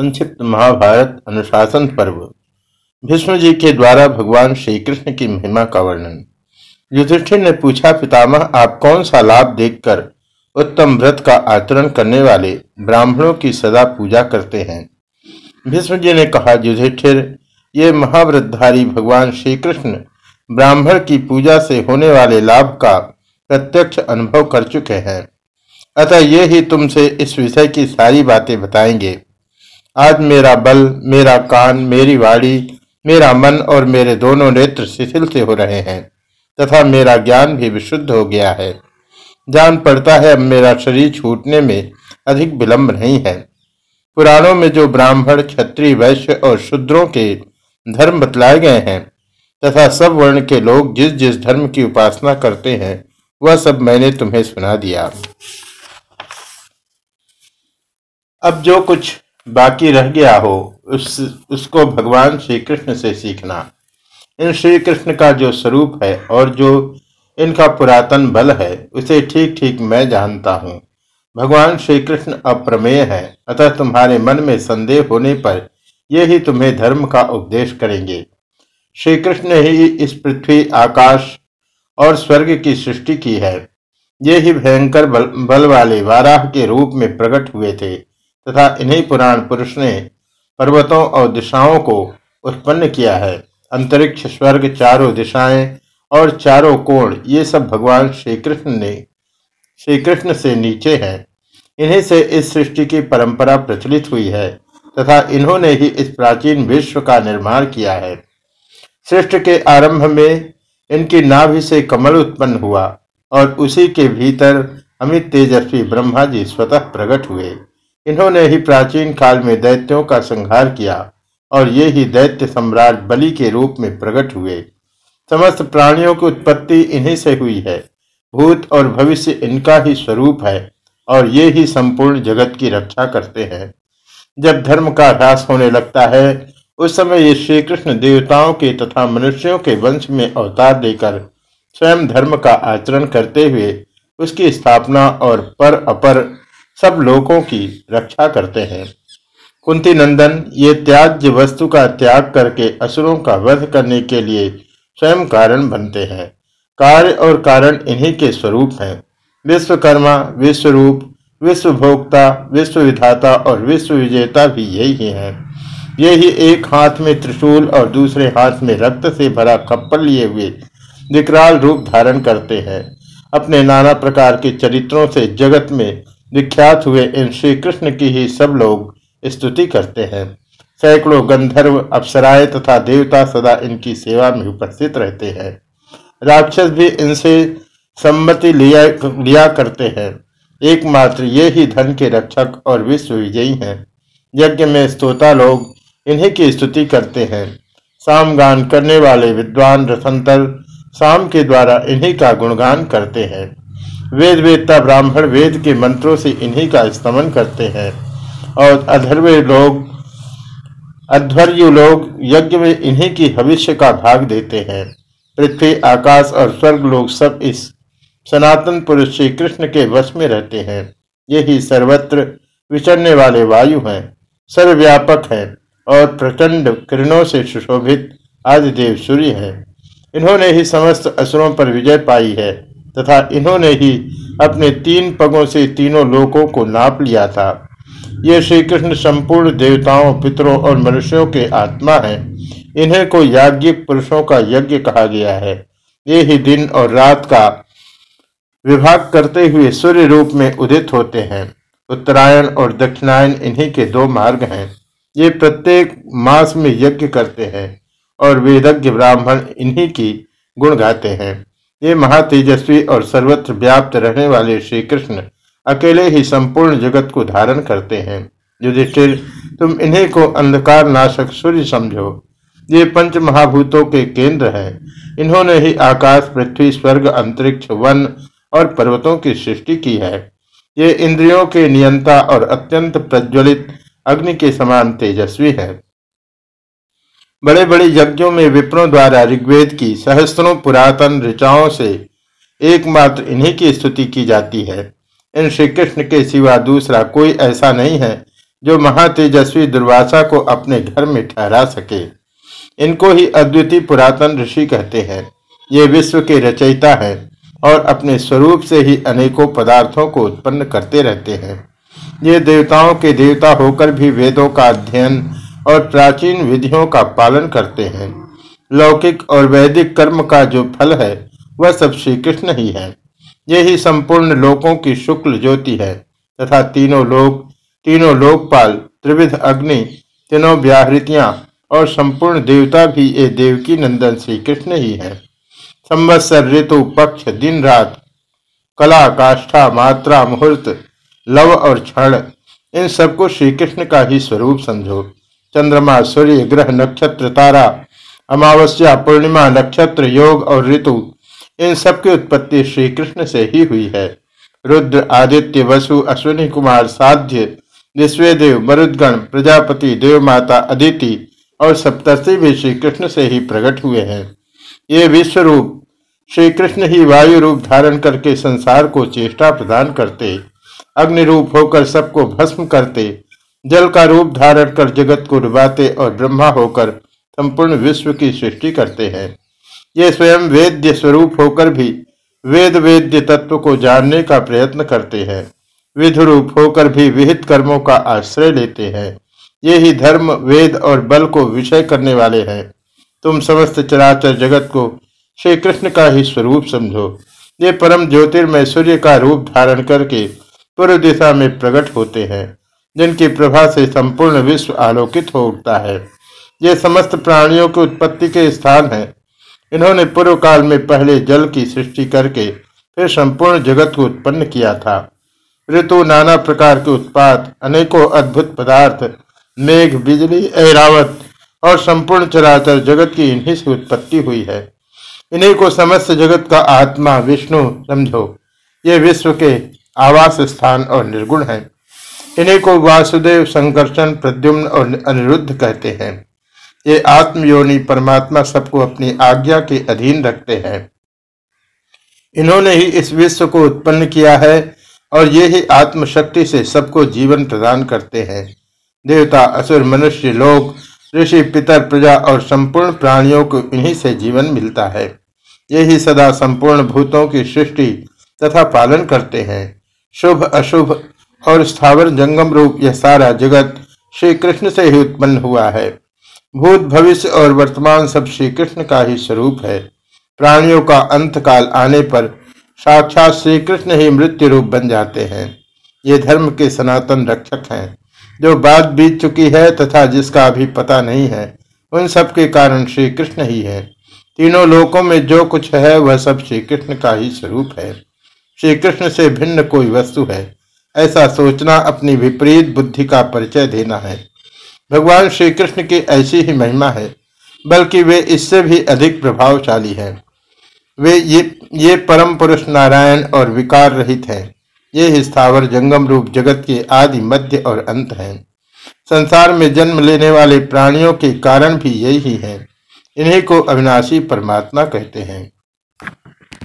संक्षिप्त महाभारत अनुशासन पर्व। भीष्म जी के द्वारा भगवान श्री कृष्ण की महिमा का वर्णन। युधिष्ठिर ने पूछा, पितामह, आप कौन सा लाभ देखकर उत्तम व्रत का आचरण करने वाले ब्राह्मणों की सदा पूजा करते हैं? भीष्म जी ने कहा, युधिष्ठिर, ये महाव्रतधारी भगवान श्री कृष्ण ब्राह्मण की पूजा से होने वाले लाभ का प्रत्यक्ष अनुभव कर चुके हैं। अतः ये ही तुमसे इस विषय की सारी बातें बताएँगे। आज मेरा बल, मेरा कान, मेरी वाणी, मेरा मन और मेरे दोनों नेत्र शिथिल से हो रहे हैं, तथा मेरा ज्ञान भी विशुद्ध हो गया है। जान पड़ता है अब मेरा शरीर छूटने में अधिक विलंब नहीं है। पुराणों में जो ब्राह्मण, क्षत्रिय, वैश्य और शूद्रों के धर्म बतलाए गए हैं, तथा सब वर्ण के लोग जिस जिस धर्म की उपासना करते हैं, वह सब मैंने तुम्हें सुना दिया। अब जो कुछ बाकी रह गया हो उस उसको भगवान श्री कृष्ण से सीखना। इन श्री कृष्ण का जो स्वरूप है और जो इनका पुरातन बल है उसे ठीक ठीक मैं जानता हूँ। भगवान श्री कृष्ण अप्रमेय है अतः तुम्हारे मन में संदेह होने पर ये ही तुम्हें धर्म का उपदेश करेंगे। श्री कृष्ण ही इस पृथ्वी आकाश और स्वर्ग की सृष्टि की है। ये ही भयंकर बल, बल वाले वाराह के रूप में प्रकट हुए थे। तथा इन्हीं पुराण पुरुष ने पर्वतों और दिशाओं को उत्पन्न किया है। अंतरिक्ष स्वर्ग चारों दिशाएँ और चारों कोण, ये सब भगवान श्री कृष्ण ने श्री कृष्ण से नीचे हैं। इन्हीं से इस सृष्टि की परंपरा प्रचलित हुई है तथा इन्होंने ही इस प्राचीन विश्व का निर्माण किया है। सृष्टि के आरंभ में इनकी नाभि से कमल उत्पन्न हुआ और उसी के भीतर अमित तेजस्वी ब्रह्मा जी स्वतः प्रकट हुए। इन्होंने ही प्राचीन काल में दैत्यों का संहार किया और ये ही दैत्य सम्राट बलि के रूप में प्रकट हुए। समस्त प्राणियों की उत्पत्ति इन्हीं से हुई है। भूत और भविष्य इनका ही स्वरूप है और ये ही संपूर्ण जगत की रक्षा करते हैं। जब धर्म का ह्रास होने लगता है, उस समय ये श्री कृष्ण देवताओं के तथा मनुष्यों के वंश में अवतार देकर स्वयं धर्म का आचरण करते हुए उसकी स्थापना और पर अपर सब लोगों की रक्षा करते हैं। कुंती नंदन ये त्याज्य वस्तु का त्याग करके असुरों का वध करने के लिए स्वयं कारण बनते हैं। कार्य और कारण इन्हीं के स्वरूप हैं। विश्वकर्मा, विश्वरूप, विश्वभोक्ता विश्व विधाता और विश्व विजेता भी यही हैं। ये ही एक हाथ में त्रिशूल और दूसरे हाथ में रक्त से भरा खप्पर लिए हुए विकराल रूप धारण करते हैं। अपने नाना प्रकार के चरित्रों से जगत में विख्यात हुए इन श्री कृष्ण की ही सब लोग स्तुति करते हैं। सैकड़ों गंधर्व, अप्सराएँ तथा देवता सदा इनकी सेवा में उपस्थित रहते हैं। राक्षस भी इनसे सम्मति लिया लिया करते हैं। एकमात्र ये ही धन के रक्षक और विश्व विजयी हैं। यज्ञ में स्तोता लोग इन्हीं की स्तुति करते हैं। सामगान करने वाले विद्वान रसंतर साम के द्वारा इन्हीं का गुणगान करते हैं। वेद वेदता ब्राह्मण वेद के मंत्रों से इन्हीं का स्तमन करते हैं। और अधर्वे लोग, अध्वर्यु लोग यज्ञ में इन्हीं की भविष्य का भाग देते हैं। पृथ्वी, आकाश और स्वर्ग लोग सब इस सनातन पुरुष श्री कृष्ण के वश में रहते हैं। यही सर्वत्र विचरने वाले वायु हैं, सर्वव्यापक हैं और प्रचंड किरणों से सुशोभित आदिदेव सूर्य है। इन्होंने ही समस्त असुरों पर विजय पाई है। तथा इन्होंने ही अपने तीन पगों से तीनों लोकों को नाप लिया था। ये श्री कृष्ण संपूर्ण देवताओं, पितरों और मनुष्यों के आत्मा हैं। इन्हें को याज्ञिक पुरुषों का यज्ञ कहा गया है। ये ही दिन और रात का विभाग करते हुए सूर्य रूप में उदित होते हैं। उत्तरायण और दक्षिणायन इन्हीं के दो मार्ग हैं। ये प्रत्येक मास में यज्ञ करते हैं और वेदज्ञ ब्राह्मण इन्हीं की गुण गाते हैं। ये महातेजस्वी और सर्वत्र व्याप्त रहने वाले श्री कृष्ण अकेले ही संपूर्ण जगत को धारण करते हैं। युधिष्ठिर, तुम इन्हीं को अंधकार नाशक सूर्य समझो। ये पंच महाभूतों के केंद्र हैं। इन्होंने ही आकाश, पृथ्वी, स्वर्ग, अंतरिक्ष, वन और पर्वतों की सृष्टि की है। ये इंद्रियों के नियंता और अत्यंत प्रज्वलित अग्नि के समान तेजस्वी है। बड़े बड़े यज्ञों में विप्रों द्वारा ऋग्वेद की सहस्त्रों पुरातन ऋचाओं से एकमात्र इन्हीं की स्तुति की जाती है। इन श्री कृष्ण के सिवा दूसरा कोई ऐसा नहीं है जो महातेजस्वी दुर्वासा को अपने घर में ठहरा सके। इनको ही अद्वितीय पुरातन ऋषि कहते हैं। ये विश्व के रचयिता हैं और अपने स्वरूप से ही अनेकों पदार्थों को उत्पन्न करते रहते हैं। ये देवताओं के देवता होकर भी वेदों का अध्ययन और प्राचीन विधियों का पालन करते हैं। लौकिक और वैदिक कर्म का जो फल है, वह सब श्री कृष्ण ही है। यही संपूर्ण लोकों की शुक्ल ज्योति है, तथा तीनों लोक, तीनों लोकपाल, त्रिविध अग्नि तीनों व्याहृतियाँ और संपूर्ण देवता भी ये देवकी नंदन श्री कृष्ण ही है। संवत्सर ऋतु, पक्ष, दिन, रात, कला, काष्ठा, मात्रा, मुहूर्त, लव और क्षण, इन सबको श्री कृष्ण का ही स्वरूप समझो। चंद्रमा, सूर्य, ग्रह, नक्षत्र, तारा, अमावस्या, पूर्णिमा, नक्षत्र, योग और ऋतु, इन सब की उत्पत्ति श्री कृष्ण से ही हुई है। रुद्र, आदित्य, वसु, अश्विनी कुमार, साध्य विश्वेदेव मरुदगण, प्रजापति, देवमाता, अदिति और सप्तर्षि भी श्री कृष्ण से ही प्रकट हुए हैं। ये विश्व रूप श्री कृष्ण ही वायु रूप धारण करके संसार को चेष्टा प्रदान करते अग्नि रूप होकर सबको भस्म करते जल का रूप धारण कर जगत को डुबाते और ब्रह्मा होकर संपूर्ण विश्व की सृष्टि करते हैं। ये स्वयं वेद्य स्वरूप होकर भी वेद वेद्य तत्व को जानने का प्रयत्न करते हैं। विधु रूप होकर भी विहित कर्मों का आश्रय लेते हैं। ये ही धर्म, वेद और बल को विषय करने वाले हैं। तुम समस्त चराचर जगत को श्री कृष्ण का ही स्वरूप समझो। ये परम ज्योतिर्मय सूर्य का रूप धारण करके पूर्व दिशा में प्रकट होते हैं। जिनकी प्रभा से संपूर्ण विश्व आलोकित हो उठता है। ये समस्त प्राणियों की उत्पत्ति के स्थान है। इन्होंने पूर्व काल में पहले जल की सृष्टि करके फिर संपूर्ण जगत को उत्पन्न किया था। ऋतु नाना प्रकार के उत्पाद, अनेकों अद्भुत पदार्थ, मेघ, बिजली, ऐरावत और संपूर्ण चराचर जगत की इन्हीं से उत्पत्ति हुई है। इन्हीं को समस्त जगत का आत्मा विष्णु समझो। ये विश्व के आवास स्थान और निर्गुण है। इन्हीं को वासुदेव संकर्षण, प्रद्युम्न और अनिरुद्ध कहते हैं। ये आत्मयोनि परमात्मा सबको अपनी आज्ञा के अधीन रखते हैं। इन्होंने ही इस विश्व को उत्पन्न किया है और ये ही आत्मशक्ति से सबको जीवन प्रदान करते हैं। देवता, असुर, मनुष्य लोग ऋषि, पितर, प्रजा और संपूर्ण प्राणियों को इन्हीं से जीवन मिलता है। यही सदा संपूर्ण भूतों की सृष्टि तथा पालन करते हैं। शुभ, अशुभ और स्थावर जंगम रूप यह सारा जगत श्री कृष्ण से ही उत्पन्न हुआ है। भूत भविष्य और वर्तमान सब श्री कृष्ण का ही स्वरूप है। प्राणियों का अंत काल आने पर साक्षात श्री कृष्ण ही मृत्यु रूप बन जाते हैं। ये धर्म के सनातन रक्षक हैं। जो बात बीत चुकी है तथा जिसका अभी पता नहीं है, उन सब के कारण श्री कृष्ण ही है। तीनों लोकों में जो कुछ है, वह सब श्री कृष्ण का ही स्वरूप है। श्री कृष्ण से भिन्न कोई वस्तु है। ऐसा सोचना अपनी विपरीत बुद्धि का परिचय देना है। भगवान श्री कृष्ण की ऐसी ही महिमा है, बल्कि वे इससे भी अधिक प्रभावशाली हैं। वे ये ये परम पुरुष नारायण और विकार रहित हैं। ये स्थावर जंगम रूप जगत के आदि मध्य और अंत हैं। संसार में जन्म लेने वाले प्राणियों के कारण भी यही है। इन्हीं को अविनाशी परमात्मा कहते हैं।